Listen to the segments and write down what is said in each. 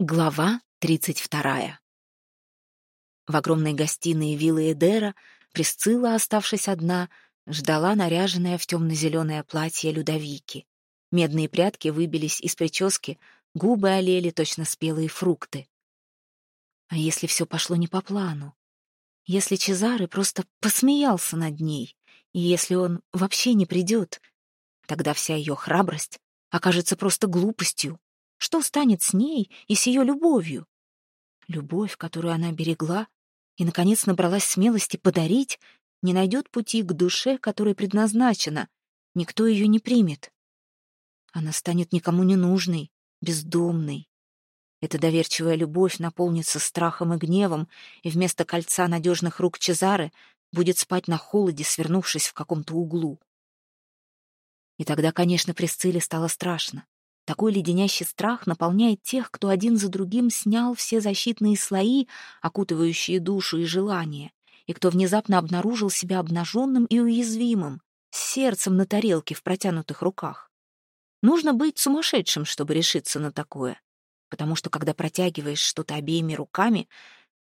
Глава 32. В огромной гостиной виллы Эдера Присцилла, оставшись одна, ждала наряженная в темно-зеленое платье Людовики. Медные прядки выбились из прически, губы олели точно спелые фрукты. А если все пошло не по плану? Если Чезаре просто посмеялся над ней, и если он вообще не придет, тогда вся ее храбрость окажется просто глупостью, что станет с ней и с ее любовью? Любовь, которую она берегла и, наконец, набралась смелости подарить, не найдет пути к душе, которой предназначена. Никто ее не примет. Она станет никому не нужной, бездомной. Эта доверчивая любовь наполнится страхом и гневом, и вместо кольца надежных рук Чезары будет спать на холоде, свернувшись в каком-то углу. И тогда, конечно, Пресцилле стало страшно. Такой леденящий страх наполняет тех, кто один за другим снял все защитные слои, окутывающие душу и желание, и кто внезапно обнаружил себя обнаженным и уязвимым, с сердцем на тарелке в протянутых руках. Нужно быть сумасшедшим, чтобы решиться на такое, потому что когда протягиваешь что-то обеими руками,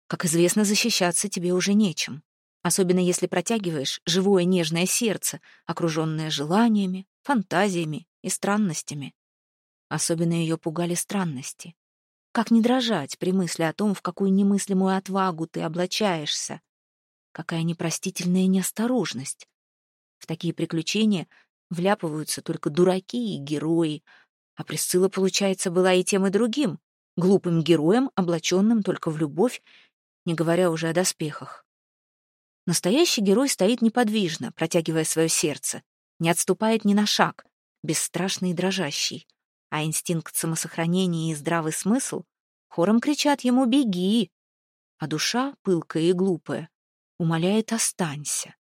как известно, защищаться тебе уже нечем. Особенно если протягиваешь живое нежное сердце, окруженное желаниями, фантазиями и странностями. Особенно ее пугали странности. Как не дрожать при мысли о том, в какую немыслимую отвагу ты облачаешься? Какая непростительная неосторожность. В такие приключения вляпываются только дураки и герои, а Присцилла, получается, была и тем, и другим, глупым героем, облаченным только в любовь, не говоря уже о доспехах. Настоящий герой стоит неподвижно, протягивая свое сердце, не отступает ни на шаг, бесстрашный и дрожащий а инстинкт самосохранения и здравый смысл хором кричат ему «беги», а душа, пылкая и глупая, умоляет «останься».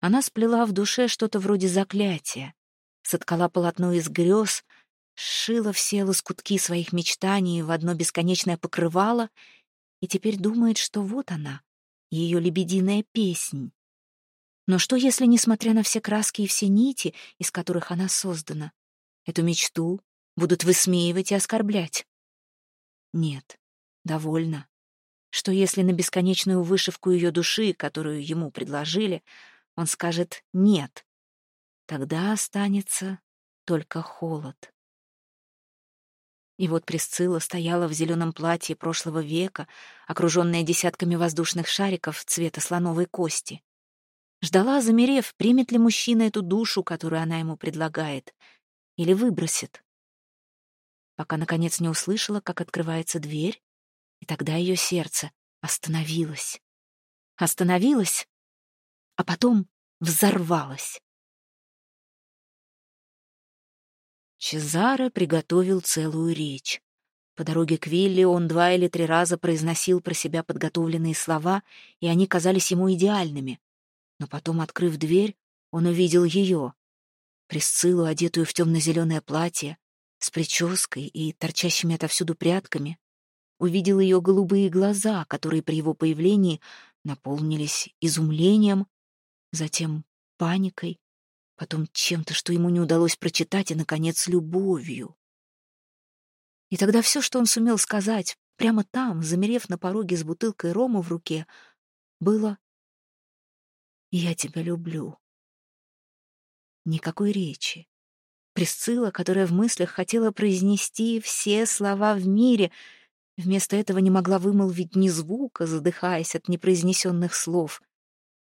Она сплела в душе что-то вроде заклятия, соткала полотно из грез, сшила все лоскутки своих мечтаний в одно бесконечное покрывало и теперь думает, что вот она, ее лебединая песнь. Но что, если, несмотря на все краски и все нити, из которых она создана, Эту мечту будут высмеивать и оскорблять. Нет, довольно. Что если на бесконечную вышивку ее души, которую ему предложили, он скажет «нет», тогда останется только холод. И вот Присцилла стояла в зеленом платье прошлого века, окруженная десятками воздушных шариков цвета слоновой кости. Ждала, замерев, примет ли мужчина эту душу, которую она ему предлагает — или выбросит. Пока, наконец, не услышала, как открывается дверь, и тогда ее сердце остановилось. Остановилось, а потом взорвалось. Чезаро приготовил целую речь. По дороге к Вилли он два или три раза произносил про себя подготовленные слова, и они казались ему идеальными. Но потом, открыв дверь, он увидел ее. Присциллу, одетую в темно-зеленое платье, с прической и торчащими отовсюду прядками, увидел ее голубые глаза, которые при его появлении наполнились изумлением, затем паникой, потом чем-то, что ему не удалось прочитать, и, наконец, любовью. И тогда все, что он сумел сказать, прямо там, замерев на пороге с бутылкой рома в руке, было «Я тебя люблю». Никакой речи. Присцилла, которая в мыслях хотела произнести все слова в мире, вместо этого не могла вымолвить ни звука, задыхаясь от непроизнесенных слов.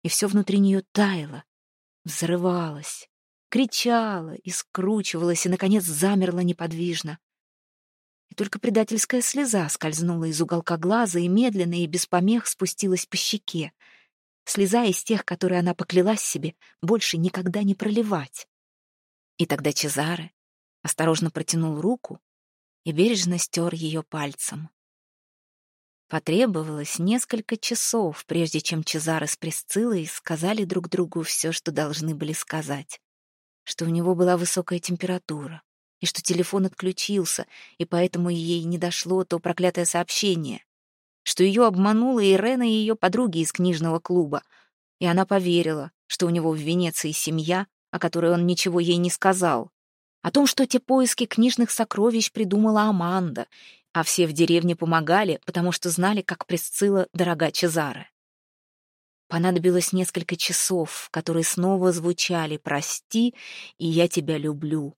И все внутри нее таяло, взрывалось, кричало и скручивалось, и, наконец, замерло неподвижно. И только предательская слеза скользнула из уголка глаза и медленно и без помех спустилась по щеке — слеза из тех, которые она поклялась себе больше никогда не проливать. И тогда Чезаре осторожно протянул руку и бережно стер ее пальцем. Потребовалось несколько часов, прежде чем Чезаре с Пресциллой сказали друг другу все, что должны были сказать. Что у него была высокая температура, и что телефон отключился, и поэтому ей не дошло то проклятое сообщение что ее обманула Ирена и ее подруги из книжного клуба, и она поверила, что у него в Венеции семья, о которой он ничего ей не сказал, о том, что те поиски книжных сокровищ придумала Аманда, а все в деревне помогали, потому что знали, как Пресцилла дорога Чезаре. Понадобилось несколько часов, которые снова звучали «Прости, и я тебя люблю».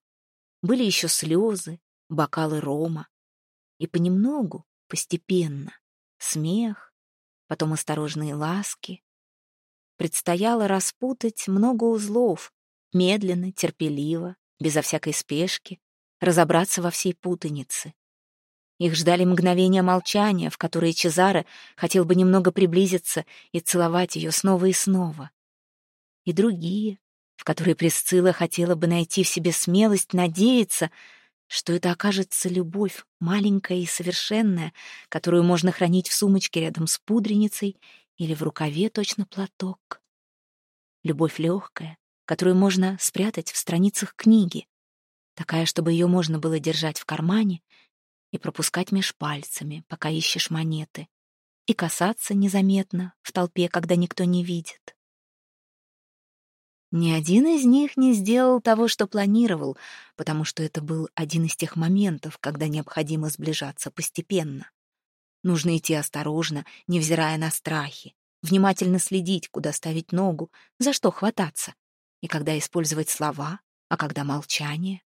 Были еще слезы, бокалы рома. И понемногу, постепенно, смех, потом осторожные ласки. Предстояло распутать много узлов, медленно, терпеливо, безо всякой спешки, разобраться во всей путанице. Их ждали мгновения молчания, в которые Чезаре хотел бы немного приблизиться и целовать ее снова и снова. И другие, в которые Пресцилла хотела бы найти в себе смелость надеяться, что это окажется любовь, маленькая и совершенная, которую можно хранить в сумочке рядом с пудреницей или в рукаве точно платок. Любовь легкая, которую можно спрятать в страницах книги, такая, чтобы ее можно было держать в кармане и пропускать меж пальцами, пока ищешь монеты, и касаться незаметно в толпе, когда никто не видит. Ни один из них не сделал того, что планировал, потому что это был один из тех моментов, когда необходимо сближаться постепенно. Нужно идти осторожно, невзирая на страхи, внимательно следить, куда ставить ногу, за что хвататься, и когда использовать слова, а когда молчание.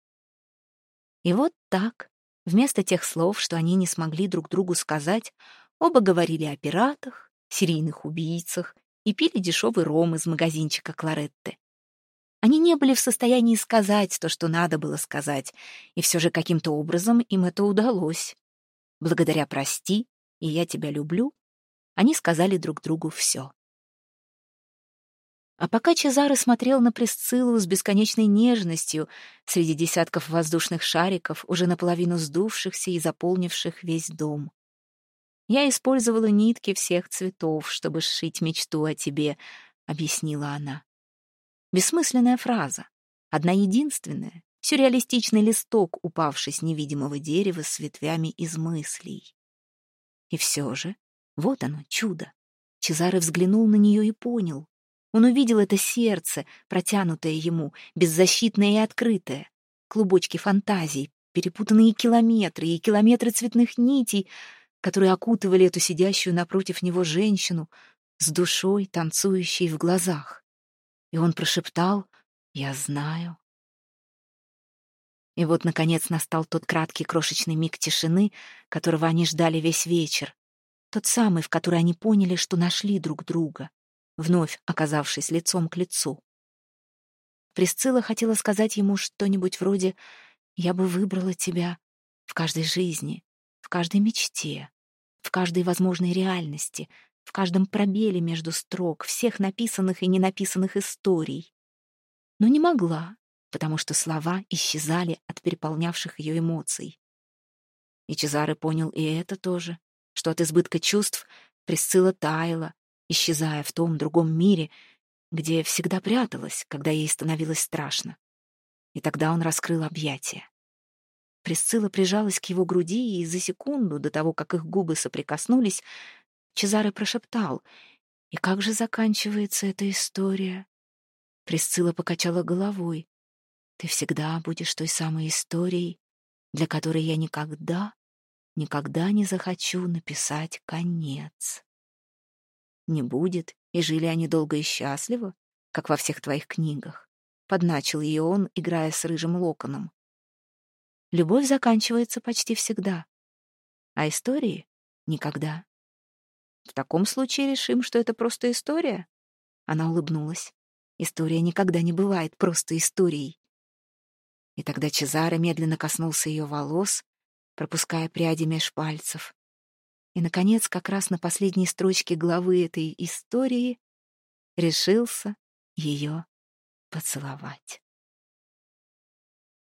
И вот так, вместо тех слов, что они не смогли друг другу сказать, оба говорили о пиратах, серийных убийцах и пили дешевый ром из магазинчика Кларетты. Они не были в состоянии сказать то, что надо было сказать, и все же каким-то образом им это удалось. Благодаря «прости» и «я тебя люблю» они сказали друг другу все. А пока Чезаро смотрел на Пресциллу с бесконечной нежностью среди десятков воздушных шариков, уже наполовину сдувшихся и заполнивших весь дом. «Я использовала нитки всех цветов, чтобы сшить мечту о тебе», — объяснила она. Бессмысленная фраза. Одна единственная. Сюрреалистичный листок, упавший с невидимого дерева с ветвями из мыслей. И все же, вот оно, чудо. Чезаре взглянул на нее и понял. Он увидел это сердце, протянутое ему, беззащитное и открытое. Клубочки фантазий, перепутанные километры и километры цветных нитей, которые окутывали эту сидящую напротив него женщину с душой, танцующей в глазах и он прошептал «Я знаю». И вот, наконец, настал тот краткий крошечный миг тишины, которого они ждали весь вечер. Тот самый, в который они поняли, что нашли друг друга, вновь оказавшись лицом к лицу. Присцилла хотела сказать ему что-нибудь вроде «Я бы выбрала тебя в каждой жизни, в каждой мечте, в каждой возможной реальности, в каждом пробеле между строк всех написанных и ненаписанных историй. Но не могла, потому что слова исчезали от переполнявших ее эмоций. И Чезаре понял и это тоже, что от избытка чувств Присцилла таяла, исчезая в том другом мире, где всегда пряталась, когда ей становилось страшно. И тогда он раскрыл объятия. Присцилла прижалась к его груди, и за секунду до того, как их губы соприкоснулись, Чезаре прошептал. «И как же заканчивается эта история?» Присцилла покачала головой. «Ты всегда будешь той самой историей, для которой я никогда, никогда не захочу написать конец. Не будет, и жили они долго и счастливо, как во всех твоих книгах. Подначил ее он, играя с рыжим локоном. Любовь заканчивается почти всегда, а истории — никогда. В таком случае решим, что это просто история. Она улыбнулась. История никогда не бывает просто историей. И тогда Чезаро медленно коснулся ее волос, пропуская пряди меж пальцев. И, наконец, как раз на последней строчке главы этой истории решился ее поцеловать.